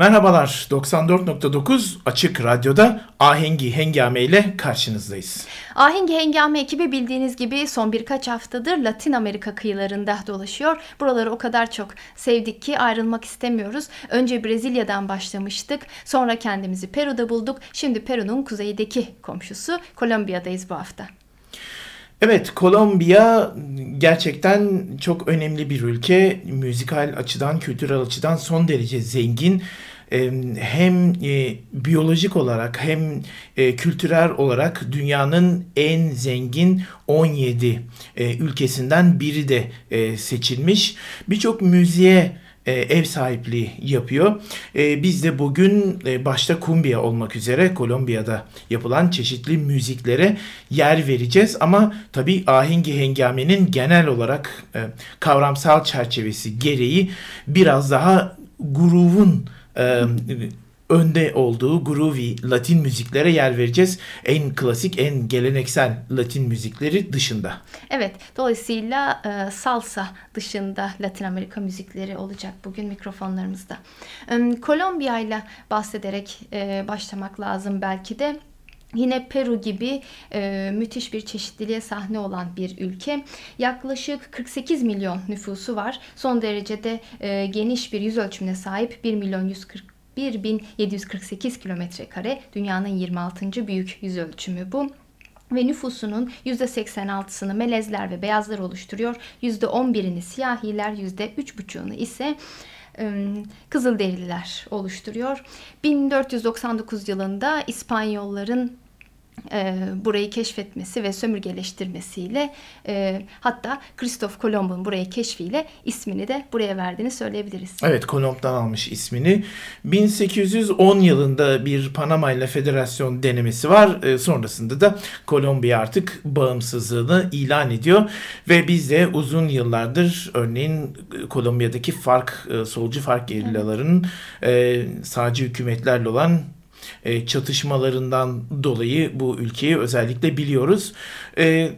Merhabalar, 94.9 Açık Radyo'da Ahengi Hengame ile karşınızdayız. Ahengi Hengame ekibi bildiğiniz gibi son birkaç haftadır Latin Amerika kıyılarında dolaşıyor. Buraları o kadar çok sevdik ki ayrılmak istemiyoruz. Önce Brezilya'dan başlamıştık, sonra kendimizi Peru'da bulduk. Şimdi Peru'nun kuzeydeki komşusu Kolombiya'dayız bu hafta. Evet, Kolombiya gerçekten çok önemli bir ülke. Müzikal açıdan, kültürel açıdan son derece zengin hem e, biyolojik olarak hem e, kültürel olarak dünyanın en zengin 17 e, ülkesinden biri de seçilmiş. Birçok müziğe ev sahipliği yapıyor. Biz de bugün başta kumbia olmak üzere Kolombiya'da yapılan çeşitli müziklere yer vereceğiz. Ama tabii ahengi hengamenin genel olarak kavramsal çerçevesi gereği biraz daha gruvun önde olduğu groovy Latin müziklere yer vereceğiz. En klasik, en geleneksel Latin müzikleri dışında. Evet, dolayısıyla e, salsa dışında Latin Amerika müzikleri olacak bugün mikrofonlarımızda. E, Kolombiya ile bahsederek e, başlamak lazım belki de. Yine Peru gibi e, müthiş bir çeşitliliğe sahne olan bir ülke. Yaklaşık 48 milyon nüfusu var. Son derecede e, geniş bir yüz ölçümüne sahip 1 milyon 140 1748 kilometre kare dünyanın 26. büyük yüz ölçümü bu ve nüfusunun %86'sını melezler ve beyazlar oluşturuyor. %11'ini siyahiler, %3,5'unu ise Kızılderililer oluşturuyor. 1499 yılında İspanyolların e, burayı keşfetmesi ve sömürgeleştirmesiyle e, hatta Kristof Kolomb'un burayı keşfiyle ismini de buraya verdiğini söyleyebiliriz. Evet Kolomb'dan almış ismini. 1810 yılında bir Panama ile federasyon denemesi var. E, sonrasında da Kolombiya artık bağımsızlığını ilan ediyor ve biz de uzun yıllardır örneğin Kolombiya'daki fark e, solcu fark gerillalarının e, sağcı hükümetlerle olan e, çatışmalarından dolayı bu ülkeyi özellikle biliyoruz. E,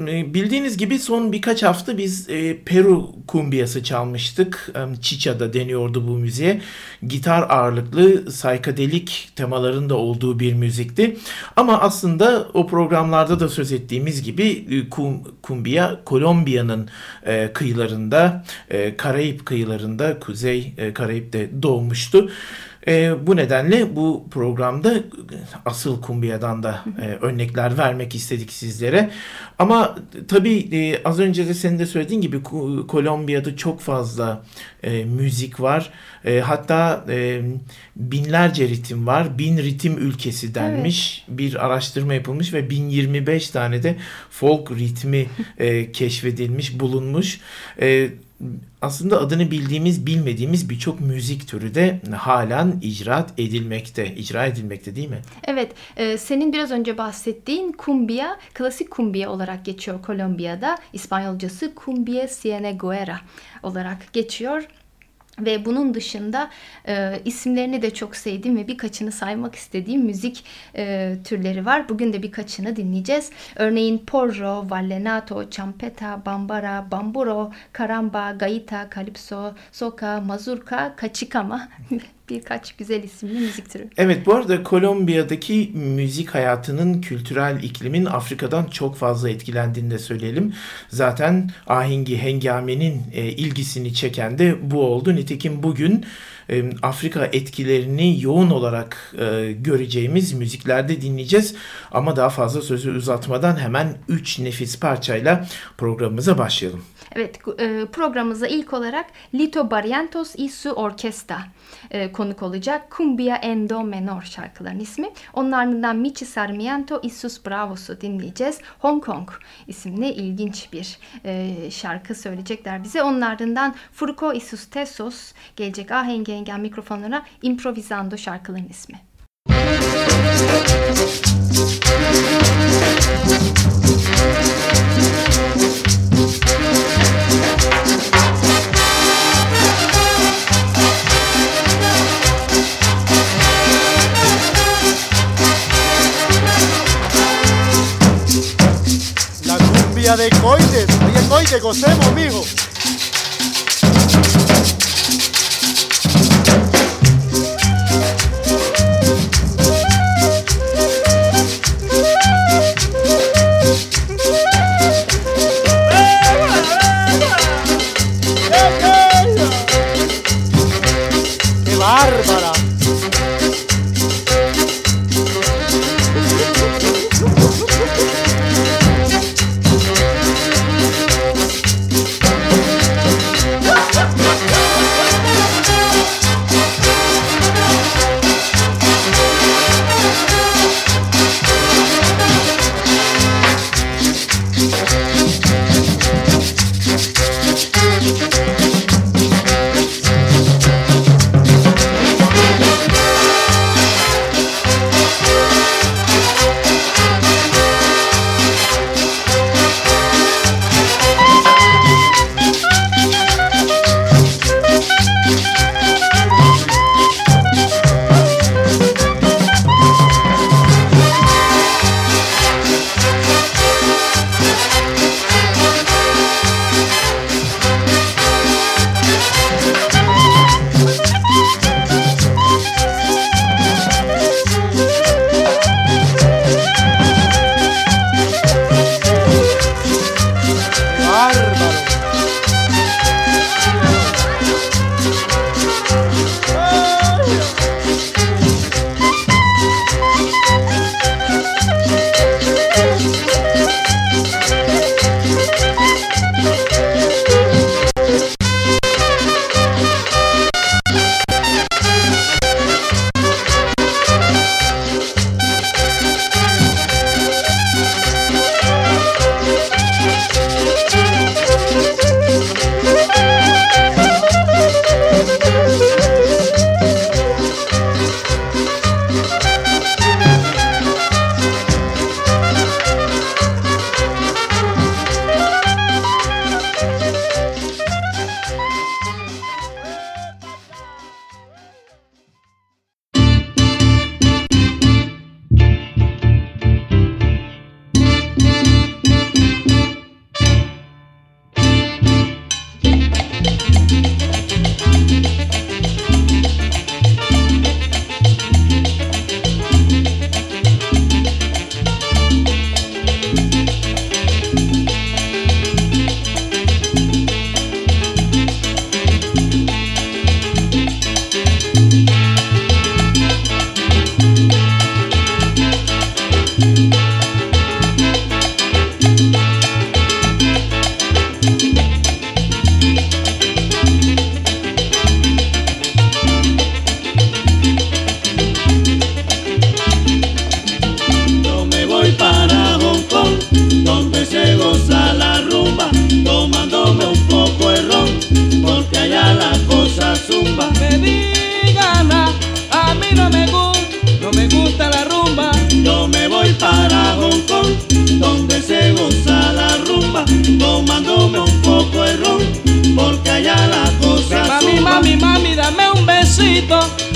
e, bildiğiniz gibi son birkaç hafta biz Peru kumbiyası çalmıştık. Chicha'da deniyordu bu müziğe. Gitar ağırlıklı saykadelik temaların da olduğu bir müzikti. Ama aslında o programlarda da söz ettiğimiz gibi kumbiya Kolombiya'nın kıyılarında, Karayip kıyılarında, Kuzey Karayip'te doğmuştu. E, bu nedenle bu programda asıl Kumbiya'dan da e, örnekler vermek istedik sizlere. Ama tabii e, az önce de senin de söylediğin gibi Kolombiya'da çok fazla e, müzik var. E, hatta e, binlerce ritim var. Bin ritim ülkesi denmiş. Evet. Bir araştırma yapılmış ve 1025 tane de folk ritmi e, keşfedilmiş, bulunmuş. E, aslında adını bildiğimiz bilmediğimiz birçok müzik türü de halen icraat edilmekte. icra edilmekte değil mi? Evet. E, senin biraz önce bahsettiğin kumbia, klasik kumbia olarak geçiyor Kolombiya'da. İspanyolcası cumbia cienegüera olarak geçiyor. Ve bunun dışında e, isimlerini de çok sevdiğim ve birkaçını saymak istediğim müzik e, türleri var. Bugün de birkaçını dinleyeceğiz. Örneğin porro, vallenato, champeta, bambara, bamburo, karamba, gaita, kalipso, soka, mazurka, kaçikama birkaç güzel isimli müzik türü. Evet bu arada Kolombiya'daki müzik hayatının kültürel iklimin Afrika'dan çok fazla etkilendiğini de söyleyelim. Zaten ahengi hengamenin e, ilgisini çeken de bu oldu. Nitekim bugün e, Afrika etkilerini yoğun olarak e, göreceğimiz müziklerde dinleyeceğiz. Ama daha fazla sözü uzatmadan hemen 3 nefis parçayla programımıza başlayalım. Evet e, programımıza ilk olarak Lito Barrientos y su Orkesta e, konuk olacak. Cumbia Endo Menor şarkıların ismi. Onun ardından Michi Sarmiento y sus Bravos'u dinleyeceğiz. Hong Kong isimli ilginç bir e, şarkı söyleyecekler bize. Onun ardından Furco y sus Tesos gelecek ahenk engen mikrofonlara Improvisando şarkıların ismi. De coites. Oye, coite, gocemos, mijo.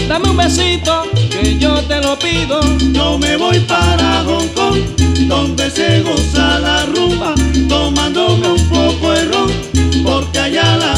dame un besito, que yo te lo pido. Yo me voy para Hong Kong, donde se goza la rumba, tomándome un poco de ron, porque allá la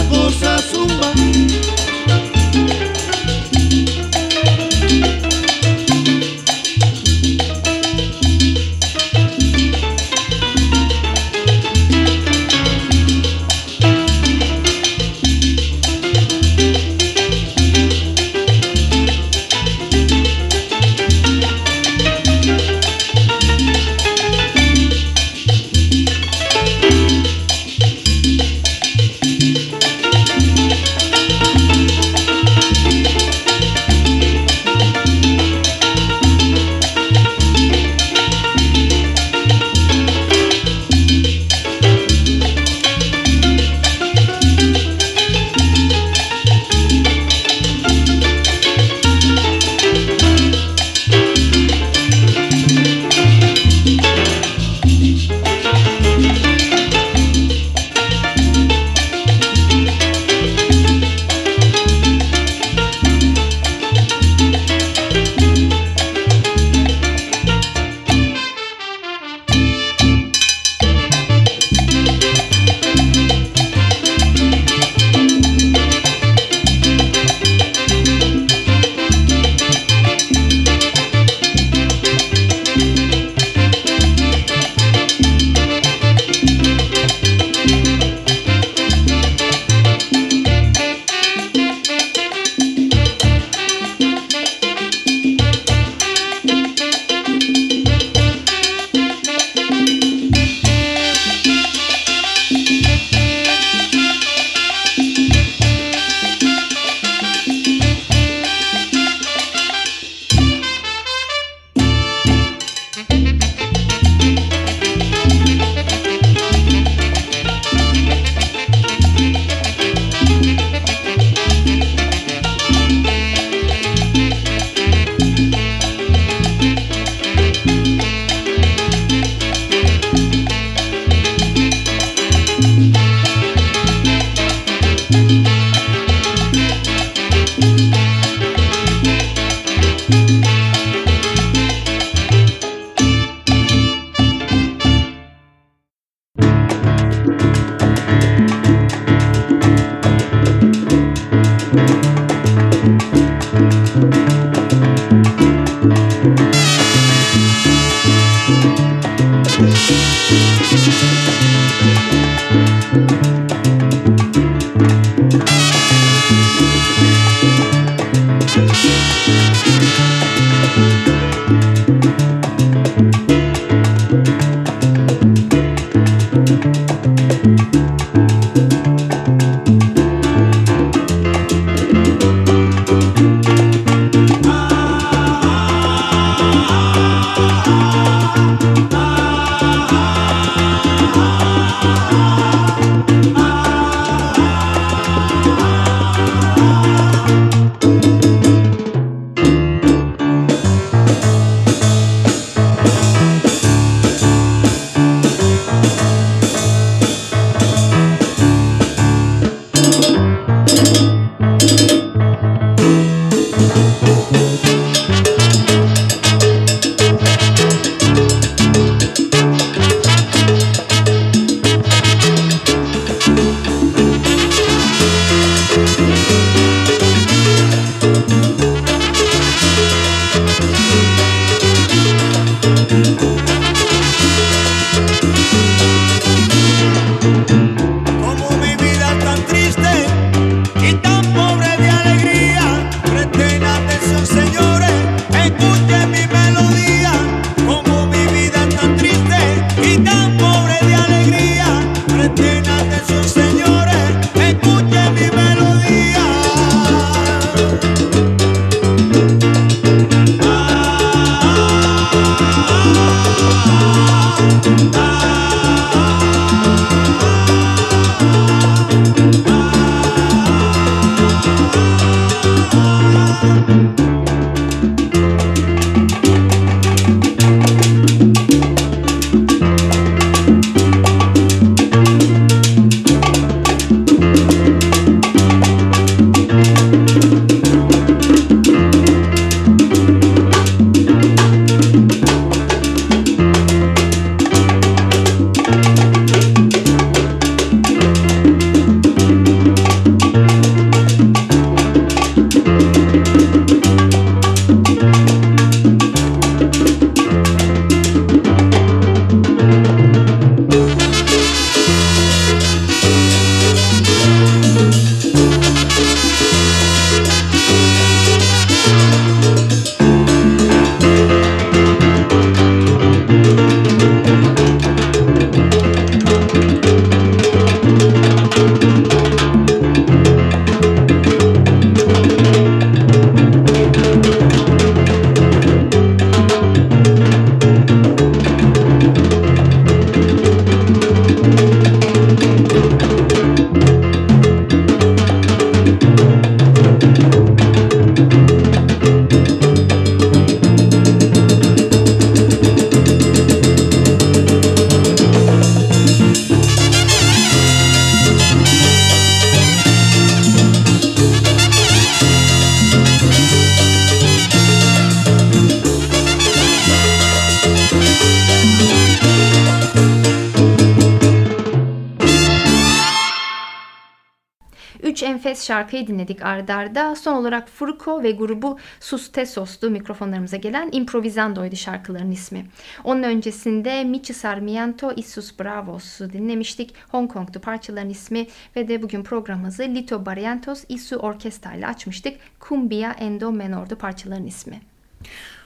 şarkıyı dinledik ardarda. Son olarak Furco ve grubu Sus Tesos'tu mikrofonlarımıza gelen Improvizando'ydu şarkıların ismi. Onun öncesinde Michi Sarmiento Isus Bravos'u dinlemiştik. Hong Kong'tu parçaların ismi ve de bugün programımızı Lito Barrientos Isu Orkestra ile açmıştık. Cumbia Endo Menor'du parçaların ismi.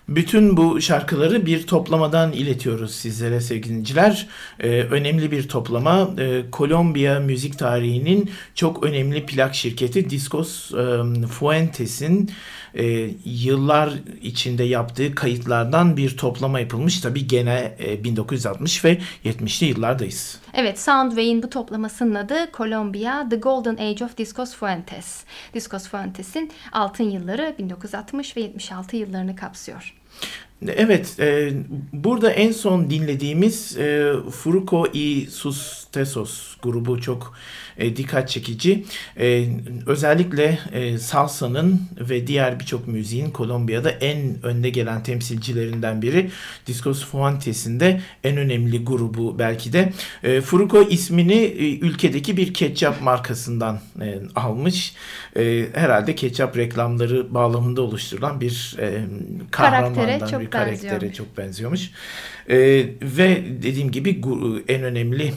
Bütün bu şarkıları bir toplamadan iletiyoruz sizlere sevgili dinleyiciler. Ee, önemli bir toplama. Ee, Kolombiya müzik tarihinin çok önemli plak şirketi Discos e, Fuentes'in e, yıllar içinde yaptığı kayıtlardan bir toplama yapılmış. Tabii gene e, 1960 ve 70'li yıllardayız. Evet, Soundwave'in bu toplamasının adı Colombia The Golden Age of Discos Fuentes. Discos Fuentes'in altın yılları 1960 ve 76 yıllarını kapsıyor. Evet, e, burada en son dinlediğimiz e, Fruco y Sus Tesos grubu çok e, dikkat çekici. E, özellikle e, salsa'nın ve diğer birçok müziğin Kolombiya'da en önde gelen temsilcilerinden biri. Discos Fuentes'in de en önemli grubu belki de. E, Fruco ismini e, ülkedeki bir ketçap markasından e, almış. E, herhalde ketçap reklamları bağlamında oluşturulan bir e, kahramandan, Karaktere çok karaktere çok benziyormuş. E, ve dediğim gibi en önemli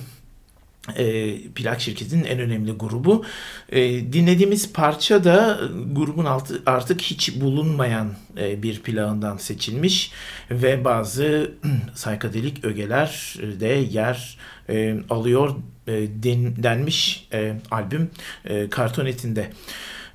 e, plak şirketinin en önemli grubu. E, dinlediğimiz parça da grubun altı, artık hiç bulunmayan e, bir plağından seçilmiş ve bazı saykadelik ögeler de yer e, alıyor e, den, denmiş e, albüm e, kartonetinde.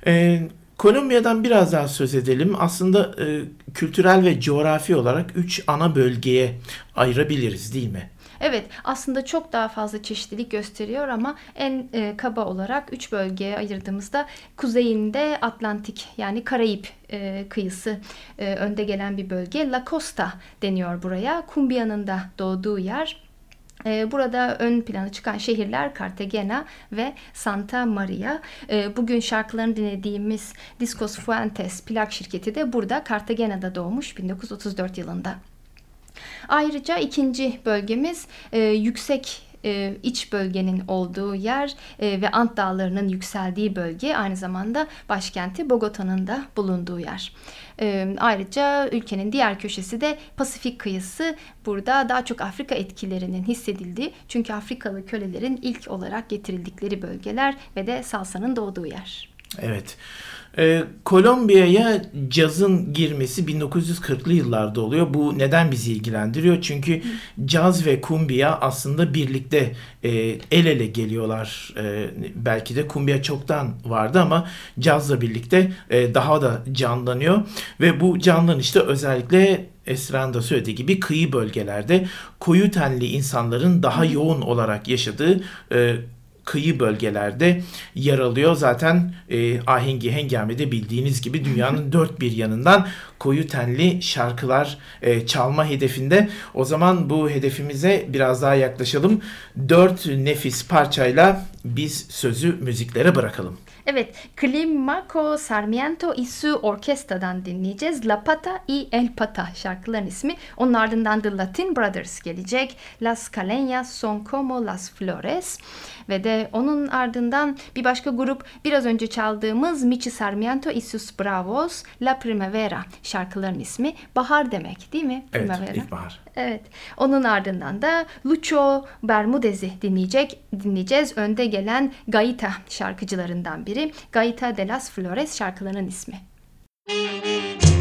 E, Kolombiya'dan biraz daha söz edelim. Aslında e, kültürel ve coğrafi olarak üç ana bölgeye ayırabiliriz değil mi? Evet, aslında çok daha fazla çeşitlilik gösteriyor ama en e, kaba olarak üç bölgeye ayırdığımızda kuzeyinde Atlantik yani Karayip e, kıyısı e, önde gelen bir bölge. La Costa deniyor buraya. Cumbia'nın da doğduğu yer. E, Burada ön plana çıkan şehirler Cartagena ve Santa Maria. E, Bugün şarkılarını dinlediğimiz Discos Fuentes plak şirketi de burada Cartagena'da doğmuş 1934 yılında. Ayrıca ikinci bölgemiz e, yüksek e, iç bölgenin olduğu yer e, ve Ant Dağları'nın yükseldiği bölge aynı zamanda başkenti Bogota'nın da bulunduğu yer. E, ayrıca ülkenin diğer köşesi de Pasifik kıyısı. Burada daha çok Afrika etkilerinin hissedildiği çünkü Afrikalı kölelerin ilk olarak getirildikleri bölgeler ve de salsanın doğduğu yer. Evet. Ee, Kolombiya'ya cazın girmesi 1940'lı yıllarda oluyor. Bu neden bizi ilgilendiriyor? Çünkü caz ve kumbiya aslında birlikte e, el ele geliyorlar. E, belki de kumbiya çoktan vardı ama cazla birlikte e, daha da canlanıyor. Ve bu canlanışta özellikle Esra'nın da söylediği gibi kıyı bölgelerde koyu tenli insanların daha yoğun olarak yaşadığı e, kıyı bölgelerde yer alıyor. Zaten e, Ahengi Hengame'de bildiğiniz gibi dünyanın dört bir yanından koyu tenli şarkılar e, çalma hedefinde. O zaman bu hedefimize biraz daha yaklaşalım. Dört nefis parçayla biz sözü müziklere bırakalım. Evet, Climaco Sarmiento y su Orkestra'dan dinleyeceğiz. La Pata y El Pata şarkıların ismi. Onun ardından The Latin Brothers gelecek. Las Caleñas son como las flores. Ve de onun ardından bir başka grup biraz önce çaldığımız Michi Sarmiento y sus Bravos La Primavera şarkıların ismi. Bahar demek değil mi? Evet, Primavera. ilkbahar. Evet. Onun ardından da Lucho Bermudez'i dinleyecek, dinleyeceğiz. Önde gelen Gaita şarkıcılarından biri. Gaita de las Flores şarkılarının ismi. El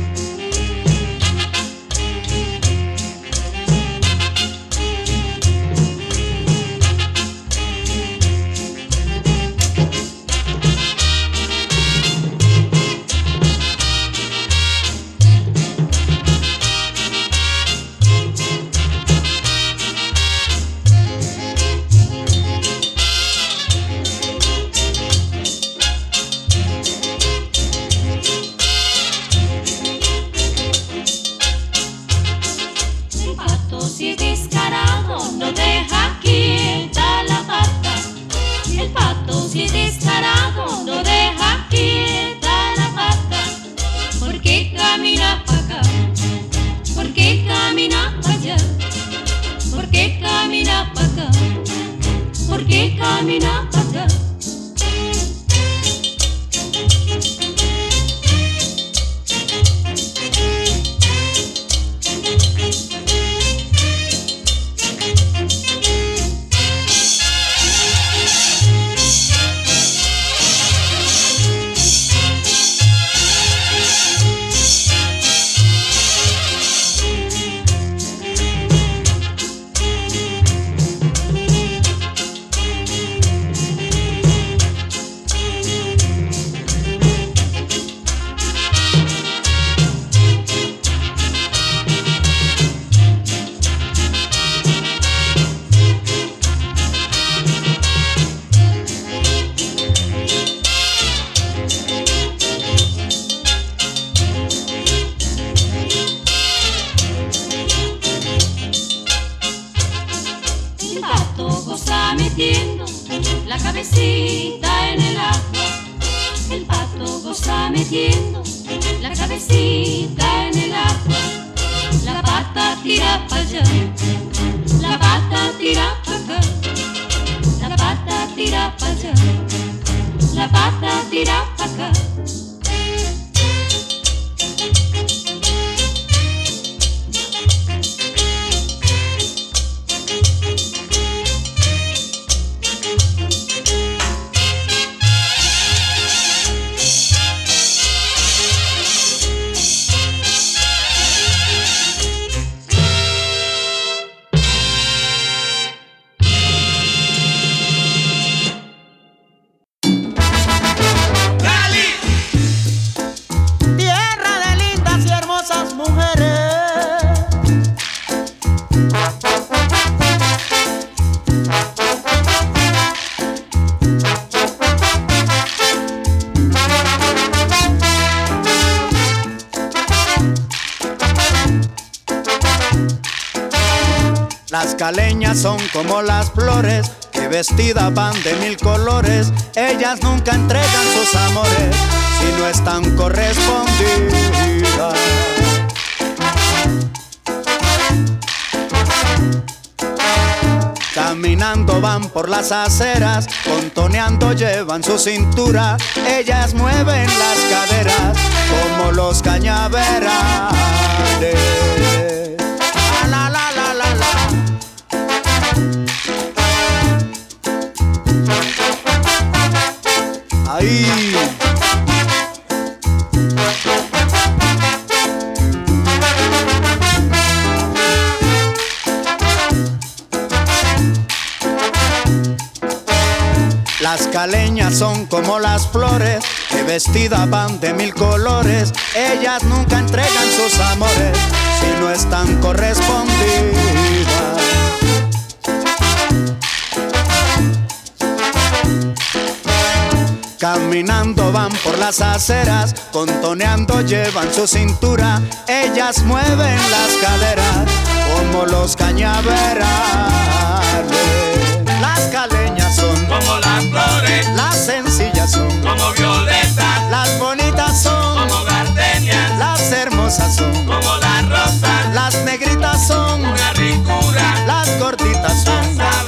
Las caleñas son como las flores que vestidas van de mil colores. Ellas nunca entregan sus amores si no están correspondidas. Caminando van por las aceras, contoneando llevan su cintura. Ellas mueven las caderas como los cañaverales. caleñas son como las flores, que vestidas van de mil colores. Ellas nunca entregan sus amores si no están correspondidas. Caminando van por las aceras, contoneando llevan su cintura, ellas mueven las caderas como los cañaveras. hermosas son como las rosas. Las negritas son una ricura. Las gorditas son.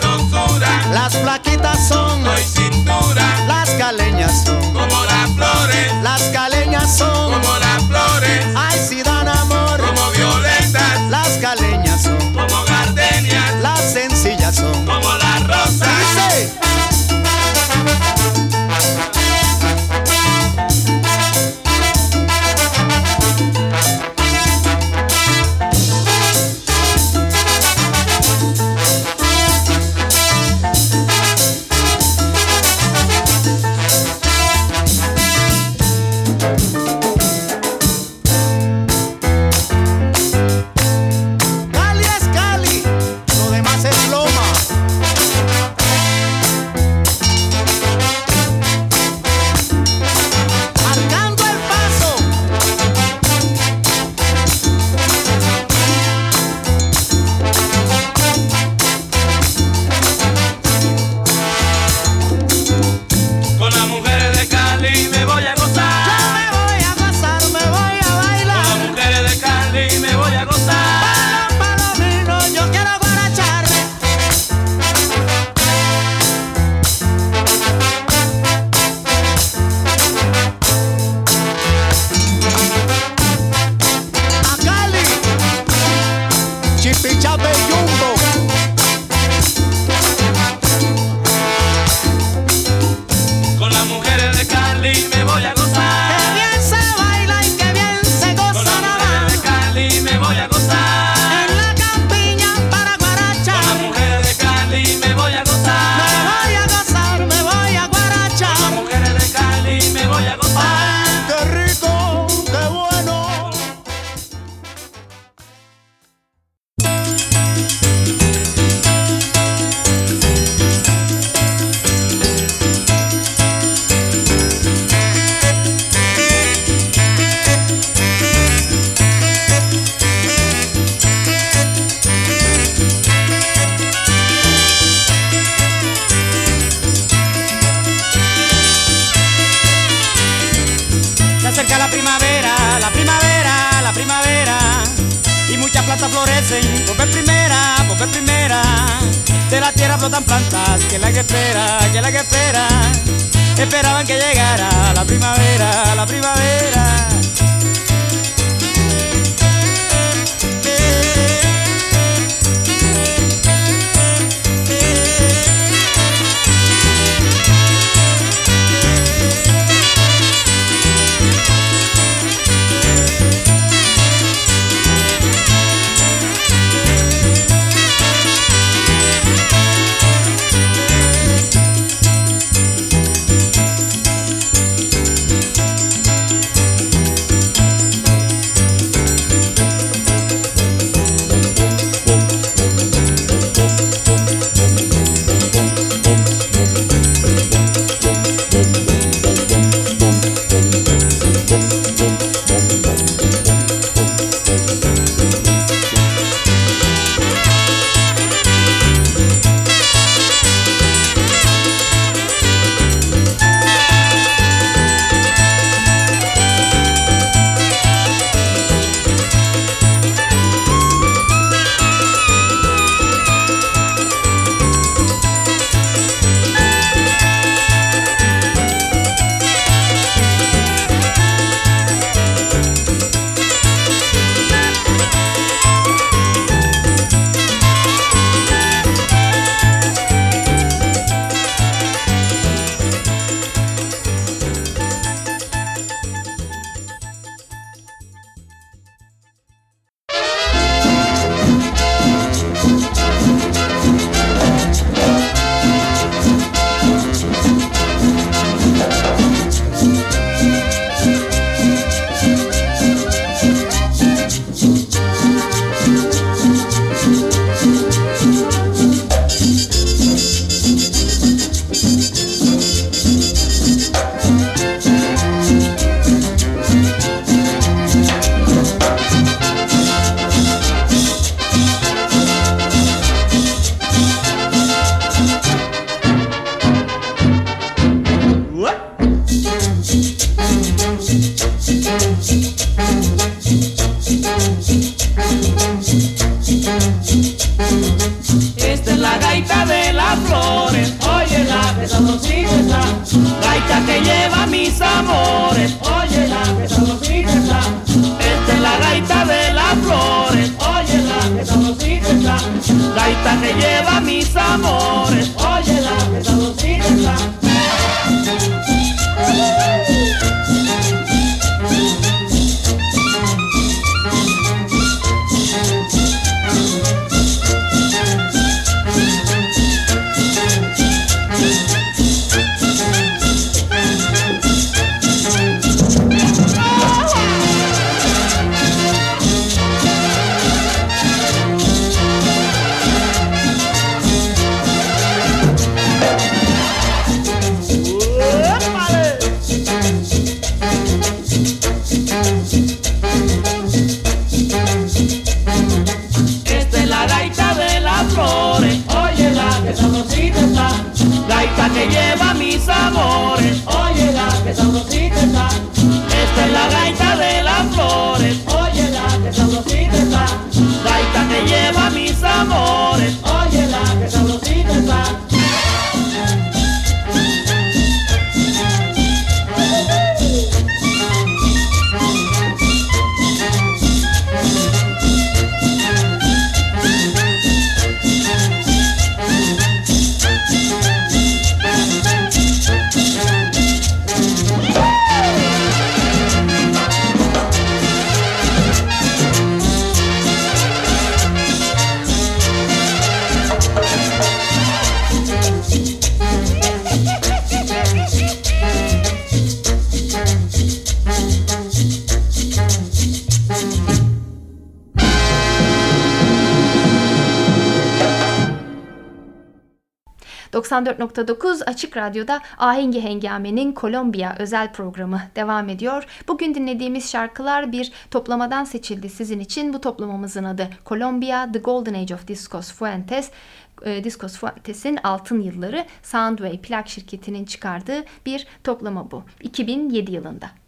que lleva mis amores. Oye la que sabrosita está. Esta es la gaita de las flores. Oye la que sabrosita está. Gaita que lleva mis amores. Oye, ...94.9 Açık Radyo'da Ahengi Hengame'nin Kolombiya özel programı devam ediyor. Bugün dinlediğimiz şarkılar bir toplamadan seçildi sizin için. Bu toplamamızın adı Kolombiya The Golden Age of Discos Fuentes. E, Discos Fuentes'in altın yılları Soundway plak şirketinin çıkardığı bir toplama bu. 2007 yılında.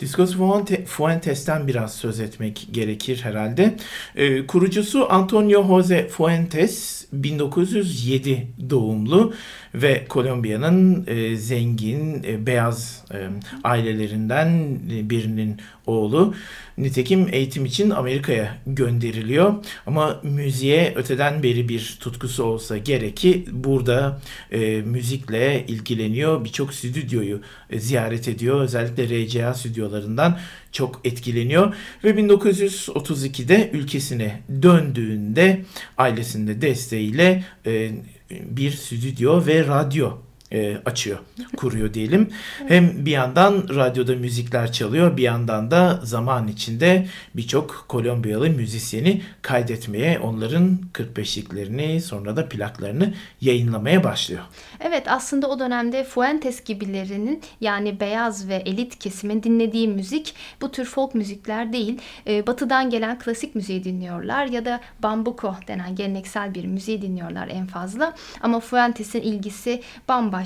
Discos Fuente- Fuentes'ten biraz söz etmek gerekir herhalde. Ee, kurucusu Antonio Jose Fuentes 1907 doğumlu ve Kolombiya'nın e, zengin e, beyaz e, ailelerinden e, birinin oğlu. Nitekim eğitim için Amerika'ya gönderiliyor ama müziğe öteden beri bir tutkusu olsa gerek ki burada e, müzikle ilgileniyor. Birçok stüdyoyu e, ziyaret ediyor. Özellikle RCA stüdyolarından çok etkileniyor ve 1932'de ülkesine döndüğünde ailesinin de desteğiyle e, bir stüdyo ve radyo e, açıyor, kuruyor diyelim. Hem bir yandan radyoda müzikler çalıyor, bir yandan da zaman içinde birçok Kolombiyalı müzisyeni kaydetmeye, onların 45'liklerini sonra da plaklarını yayınlamaya başlıyor. Evet aslında o dönemde Fuentes gibilerinin yani beyaz ve elit kesimin dinlediği müzik bu tür folk müzikler değil. Ee, batıdan gelen klasik müziği dinliyorlar ya da bambuco denen geleneksel bir müziği dinliyorlar en fazla. Ama Fuentes'in ilgisi bambaşka.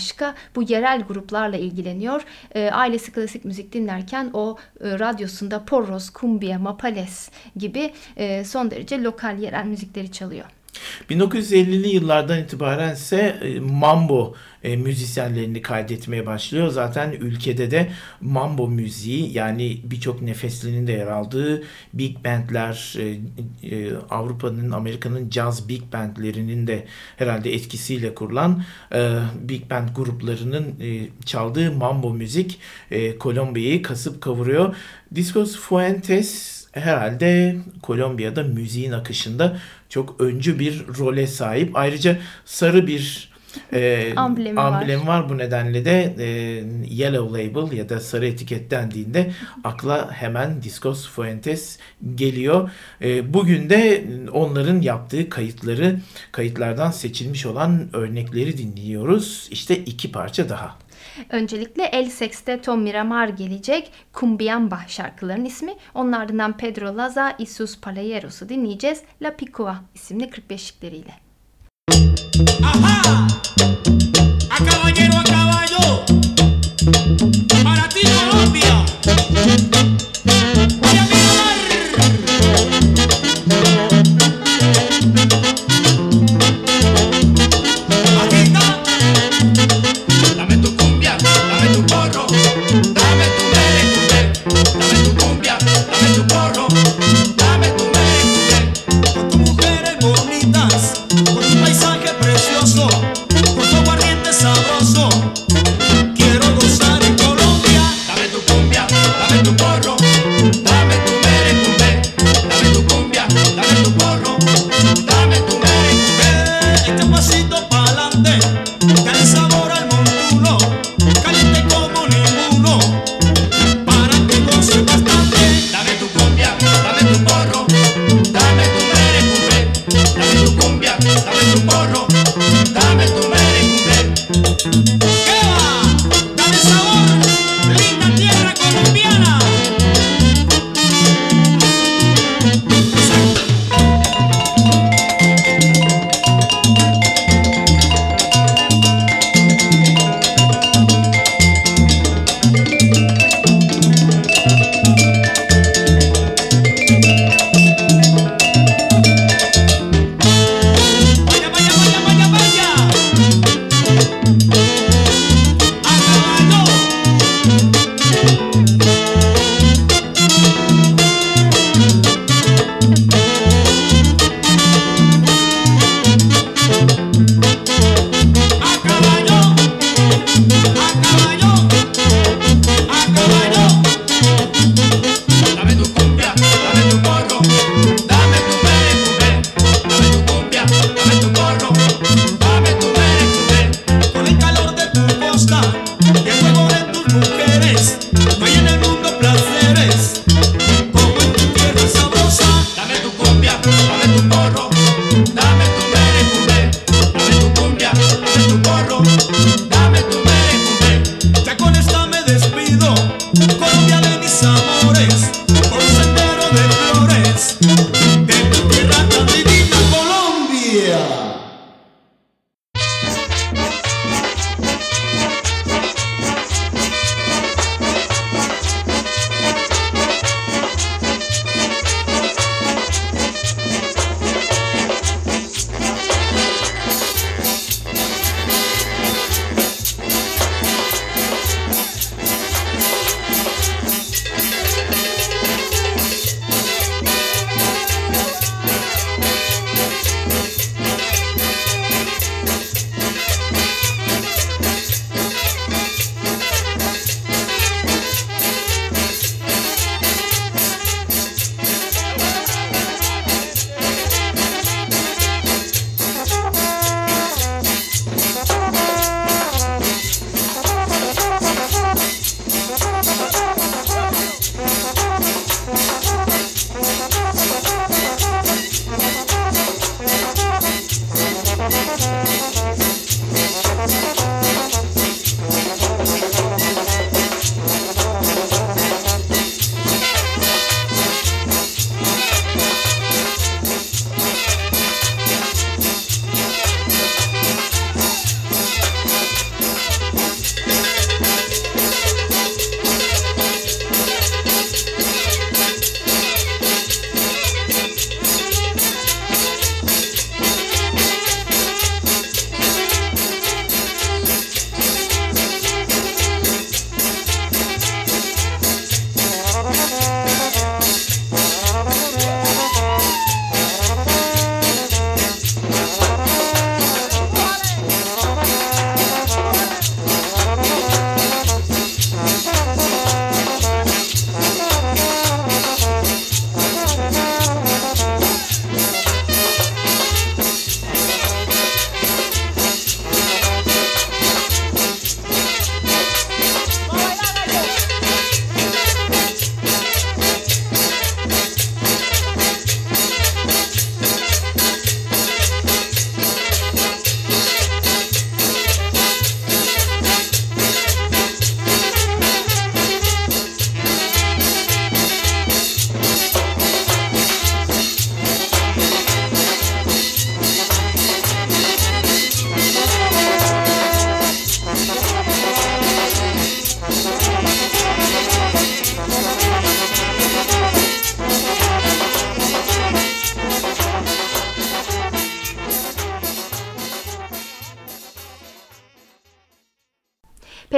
Bu yerel gruplarla ilgileniyor. Ee, ailesi klasik müzik dinlerken o e, radyosunda porros, cumbia, mapales gibi e, son derece lokal yerel müzikleri çalıyor. 1950'li yıllardan itibaren ise e, mambo e, müzisyenlerini kaydetmeye başlıyor. Zaten ülkede de mambo müziği yani birçok nefeslinin de yer aldığı big bandler, e, Avrupa'nın, Amerika'nın jazz big bandlerinin de herhalde etkisiyle kurulan big band gruplarının çaldığı mambo müzik Kolombiya'yı kasıp kavuruyor. Discos Fuentes herhalde Kolombiya'da müziğin akışında çok öncü bir role sahip. Ayrıca sarı bir e, Amblemi var. amblem var. Bu nedenle de e, Yellow Label ya da sarı etiket dendiğinde akla hemen Discos Fuentes geliyor. E, bugün de onların yaptığı kayıtları, kayıtlardan seçilmiş olan örnekleri dinliyoruz. İşte iki parça daha. Öncelikle El Sexteto Miramar gelecek. Cumbiamba şarkıların ismi. Onun ardından Pedro Laza y sus Palayeros'u dinleyeceğiz. La Picua isimli 45'likleriyle. ¡Ajá!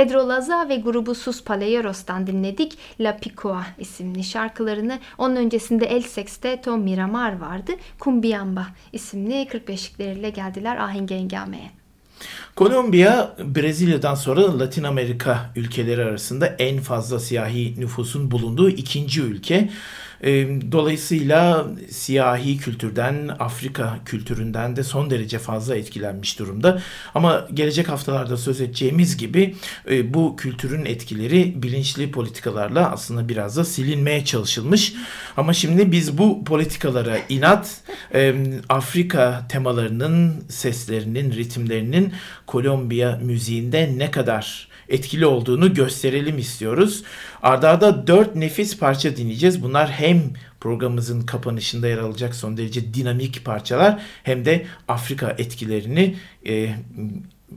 Pedro Laza ve grubu Sus Paleieros'tan dinledik La Picoa isimli şarkılarını. Onun öncesinde El Sexteto Miramar vardı. Kumbiamba isimli 45'likleriyle geldiler ahenk engameye. Kolombiya, Brezilya'dan sonra Latin Amerika ülkeleri arasında en fazla siyahi nüfusun bulunduğu ikinci ülke. Dolayısıyla siyahi kültürden, Afrika kültüründen de son derece fazla etkilenmiş durumda. Ama gelecek haftalarda söz edeceğimiz gibi e, bu kültürün etkileri bilinçli politikalarla aslında biraz da silinmeye çalışılmış. Ama şimdi biz bu politikalara inat Afrika temalarının, seslerinin, ritimlerinin Kolombiya müziğinde ne kadar etkili olduğunu gösterelim istiyoruz. Ardarda dört nefis parça dinleyeceğiz. Bunlar hem programımızın kapanışında yer alacak son derece dinamik parçalar hem de Afrika etkilerini e,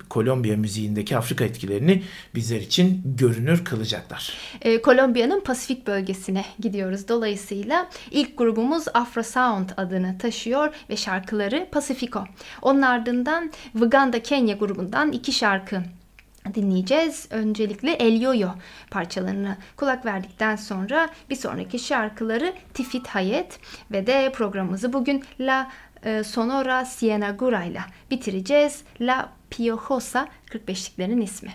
Kolombiya müziğindeki Afrika etkilerini bizler için görünür kılacaklar. Ee, Kolombiya'nın Pasifik bölgesine gidiyoruz. Dolayısıyla ilk grubumuz Afro Sound adını taşıyor ve şarkıları Pacifico. Onun ardından Vuganda Kenya grubundan iki şarkı dinleyeceğiz. Öncelikle El Yoyo parçalarını kulak verdikten sonra bir sonraki şarkıları Tifit Hayet ve de programımızı bugün La e, Sonora Cienagura ile bitireceğiz. La Piojosa 45'liklerin ismi.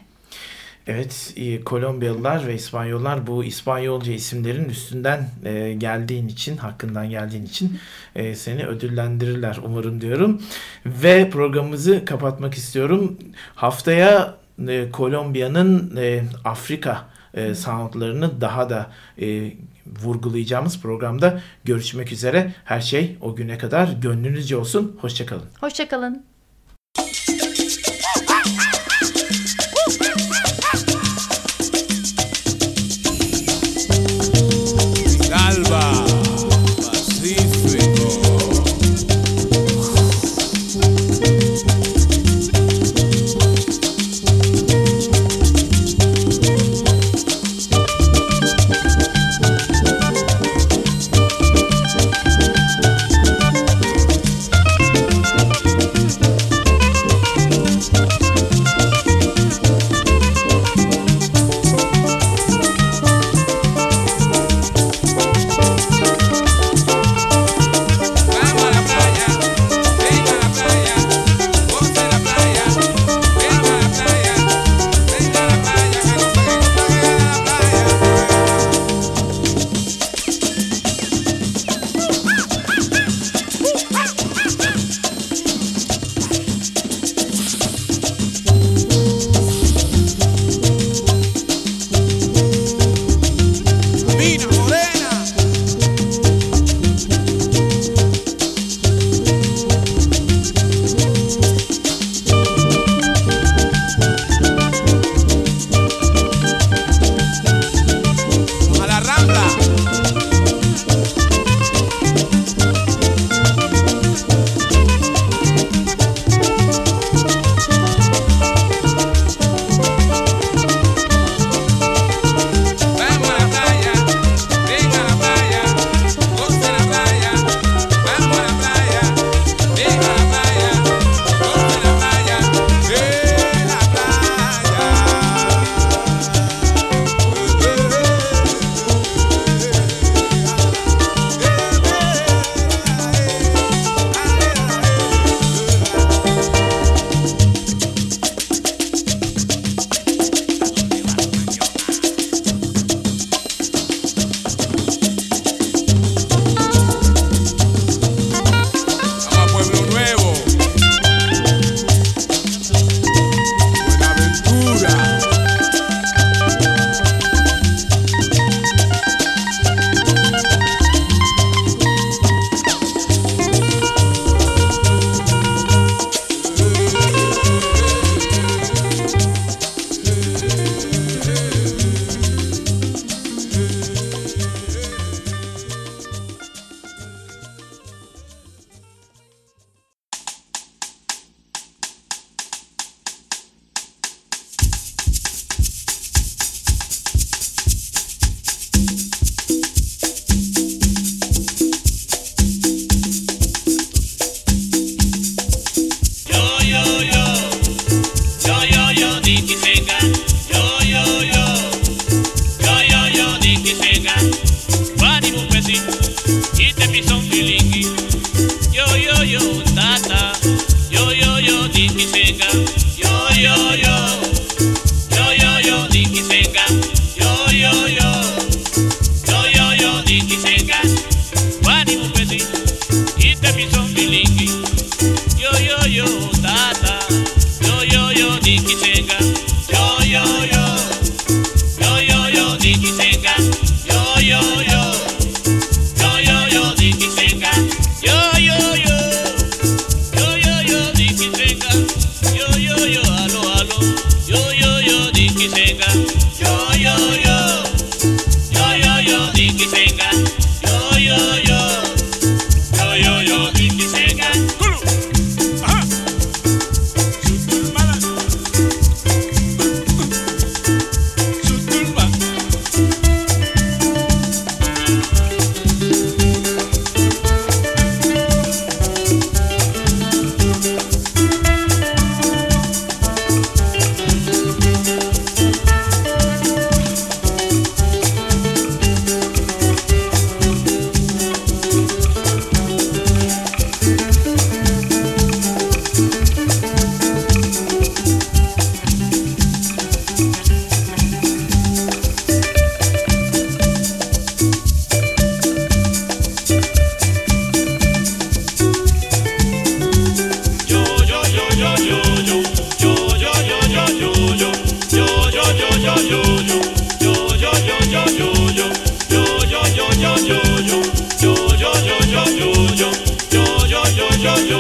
Evet, e, Kolombiyalılar ve İspanyollar bu İspanyolca isimlerin üstünden e, geldiğin için, hakkından geldiğin için seni ödüllendirirler umarım diyorum. Ve programımızı kapatmak istiyorum. Haftaya e, Kolombiya'nın e, Afrika e, soundlarını daha da e, vurgulayacağımız programda görüşmek üzere. Her şey o güne kadar gönlünüzce olsun. Hoşçakalın. Hoşçakalın. Yo, yo, yo, yo,